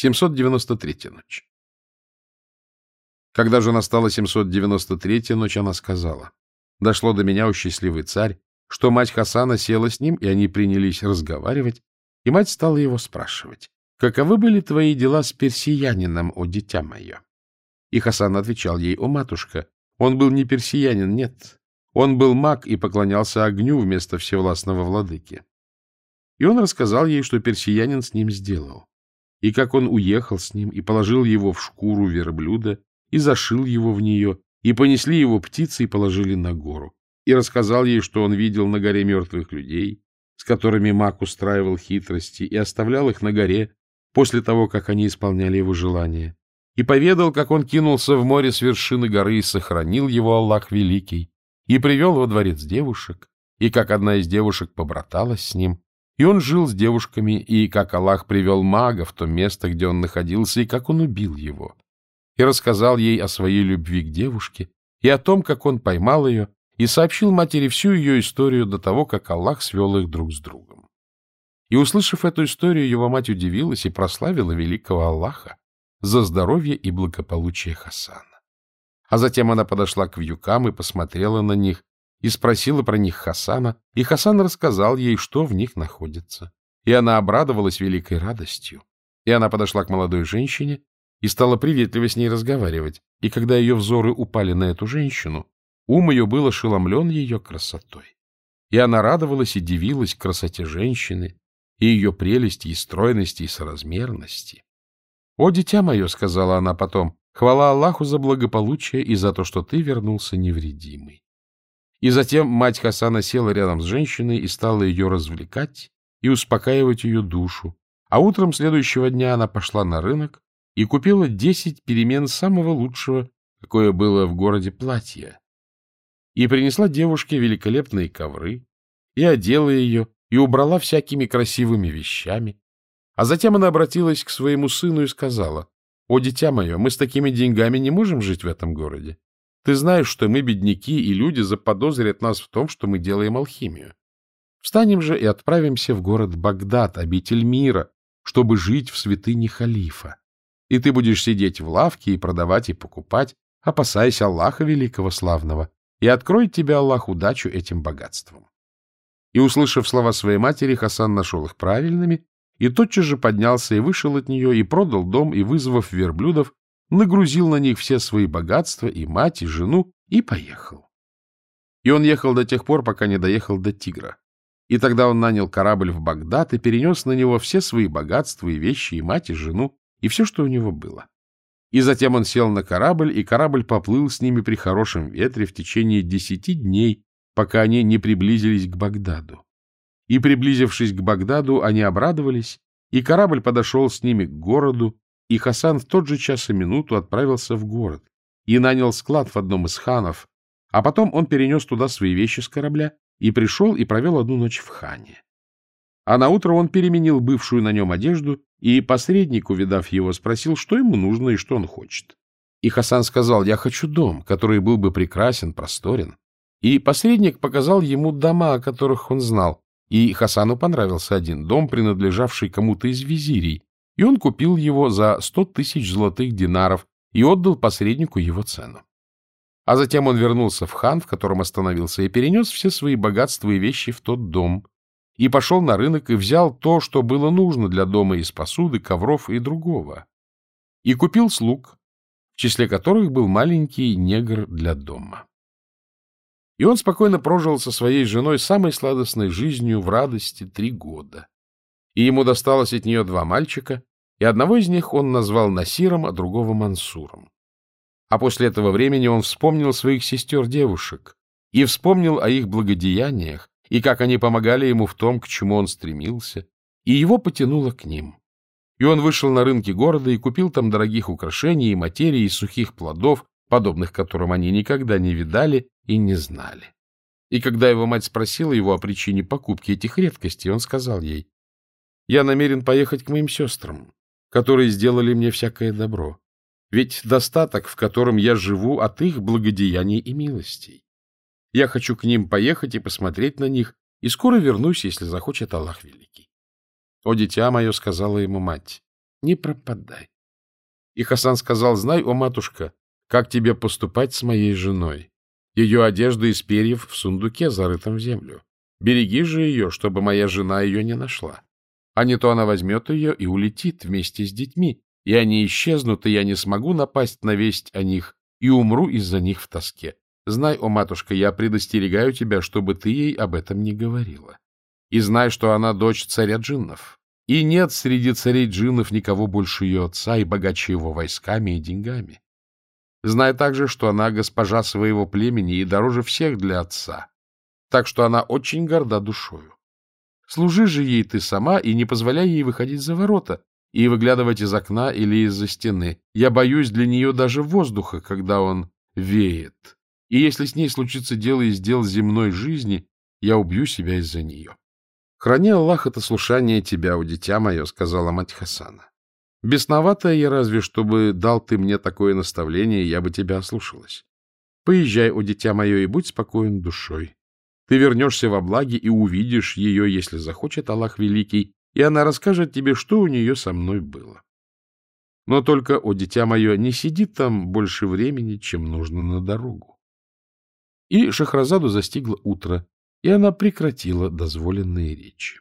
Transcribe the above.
793 ночь. Когда же настала 793 ночь, она сказала, «Дошло до меня, у счастливый царь, что мать Хасана села с ним, и они принялись разговаривать, и мать стала его спрашивать, «Каковы были твои дела с персиянином, о дитя мое?» И Хасан отвечал ей, «О, матушка, он был не персиянин, нет. Он был маг и поклонялся огню вместо всевластного владыки». И он рассказал ей, что персиянин с ним сделал и как он уехал с ним, и положил его в шкуру верблюда, и зашил его в нее, и понесли его птицы и положили на гору. И рассказал ей, что он видел на горе мертвых людей, с которыми маг устраивал хитрости, и оставлял их на горе после того, как они исполняли его желания. И поведал, как он кинулся в море с вершины горы и сохранил его Аллах Великий, и привел во дворец девушек, и как одна из девушек побраталась с ним, и он жил с девушками, и как Аллах привел мага в то место, где он находился, и как он убил его. И рассказал ей о своей любви к девушке, и о том, как он поймал ее, и сообщил матери всю ее историю до того, как Аллах свел их друг с другом. И, услышав эту историю, его мать удивилась и прославила великого Аллаха за здоровье и благополучие Хасана. А затем она подошла к вьюкам и посмотрела на них, и спросила про них Хасана, и Хасан рассказал ей, что в них находится. И она обрадовалась великой радостью. И она подошла к молодой женщине и стала приветливо с ней разговаривать. И когда ее взоры упали на эту женщину, ум ее был ошеломлен ее красотой. И она радовалась и дивилась красоте женщины, и ее прелести, и стройности, и соразмерности. «О, дитя мое!» — сказала она потом, — «хвала Аллаху за благополучие и за то, что ты вернулся невредимый». И затем мать Хасана села рядом с женщиной и стала ее развлекать и успокаивать ее душу. А утром следующего дня она пошла на рынок и купила десять перемен самого лучшего, какое было в городе платья. И принесла девушке великолепные ковры, и одела ее, и убрала всякими красивыми вещами. А затем она обратилась к своему сыну и сказала, «О, дитя мое, мы с такими деньгами не можем жить в этом городе. Ты знаешь, что мы бедняки, и люди заподозрят нас в том, что мы делаем алхимию. Встанем же и отправимся в город Багдад, обитель мира, чтобы жить в святыне халифа. И ты будешь сидеть в лавке и продавать и покупать, опасаясь Аллаха Великого Славного, и откроет тебе Аллах удачу этим богатством. И, услышав слова своей матери, Хасан нашел их правильными, и тотчас же поднялся и вышел от нее, и продал дом, и, вызвав верблюдов, нагрузил на них все свои богатства, и мать, и жену, и поехал. И он ехал до тех пор, пока не доехал до Тигра. И тогда он нанял корабль в Багдад и перенес на него все свои богатства и вещи, и мать, и жену, и все, что у него было. И затем он сел на корабль, и корабль поплыл с ними при хорошем ветре в течение десяти дней, пока они не приблизились к Багдаду. И, приблизившись к Багдаду, они обрадовались, и корабль подошел с ними к городу, и Хасан в тот же час и минуту отправился в город и нанял склад в одном из ханов, а потом он перенес туда свои вещи с корабля и пришел и провел одну ночь в хане. А на утро он переменил бывшую на нем одежду, и посредник, увидав его, спросил, что ему нужно и что он хочет. И Хасан сказал, я хочу дом, который был бы прекрасен, просторен. И посредник показал ему дома, о которых он знал, и Хасану понравился один дом, принадлежавший кому-то из визирей, и он купил его за сто тысяч золотых динаров и отдал посреднику его цену. А затем он вернулся в хан, в котором остановился, и перенес все свои богатства и вещи в тот дом, и пошел на рынок и взял то, что было нужно для дома из посуды, ковров и другого, и купил слуг, в числе которых был маленький негр для дома. И он спокойно прожил со своей женой самой сладостной жизнью в радости три года. И ему досталось от нее два мальчика, и одного из них он назвал Насиром, а другого Мансуром. А после этого времени он вспомнил своих сестер-девушек и вспомнил о их благодеяниях, и как они помогали ему в том, к чему он стремился, и его потянуло к ним. И он вышел на рынки города и купил там дорогих украшений и материй и сухих плодов, подобных которым они никогда не видали и не знали. И когда его мать спросила его о причине покупки этих редкостей, он сказал ей, «Я намерен поехать к моим сестрам, которые сделали мне всякое добро. Ведь достаток, в котором я живу, от их благодеяний и милостей. Я хочу к ним поехать и посмотреть на них, и скоро вернусь, если захочет Аллах Великий. — О, дитя мое, — сказала ему мать, не пропадай. И Хасан сказал, знай, о матушка, как тебе поступать с моей женой. Ее одежда из перьев в сундуке, зарытом в землю. Береги же ее, чтобы моя жена ее не нашла. А не то она возьмет ее и улетит вместе с детьми, и они исчезнут, и я не смогу напасть на весть о них и умру из-за них в тоске. Знай, о матушка, я предостерегаю тебя, чтобы ты ей об этом не говорила. И знай, что она дочь царя джиннов. И нет среди царей джиннов никого больше ее отца и богаче его войсками и деньгами. Знай также, что она госпожа своего племени и дороже всех для отца, так что она очень горда душою. Служи же ей ты сама и не позволяй ей выходить за ворота и выглядывать из окна или из-за стены. Я боюсь для нее даже воздуха, когда он веет. И если с ней случится дело из дел земной жизни, я убью себя из-за нее. — Храни Аллах это слушание тебя, у дитя мое, — сказала мать Хасана. — Бесноватая я разве, чтобы дал ты мне такое наставление, я бы тебя ослушалась. Поезжай, у дитя мое, и будь спокоен душой. Ты вернешься во благе и увидишь ее, если захочет Аллах Великий, и она расскажет тебе, что у нее со мной было. Но только, о дитя мое, не сиди там больше времени, чем нужно на дорогу. И Шахразаду застигло утро, и она прекратила дозволенные речи.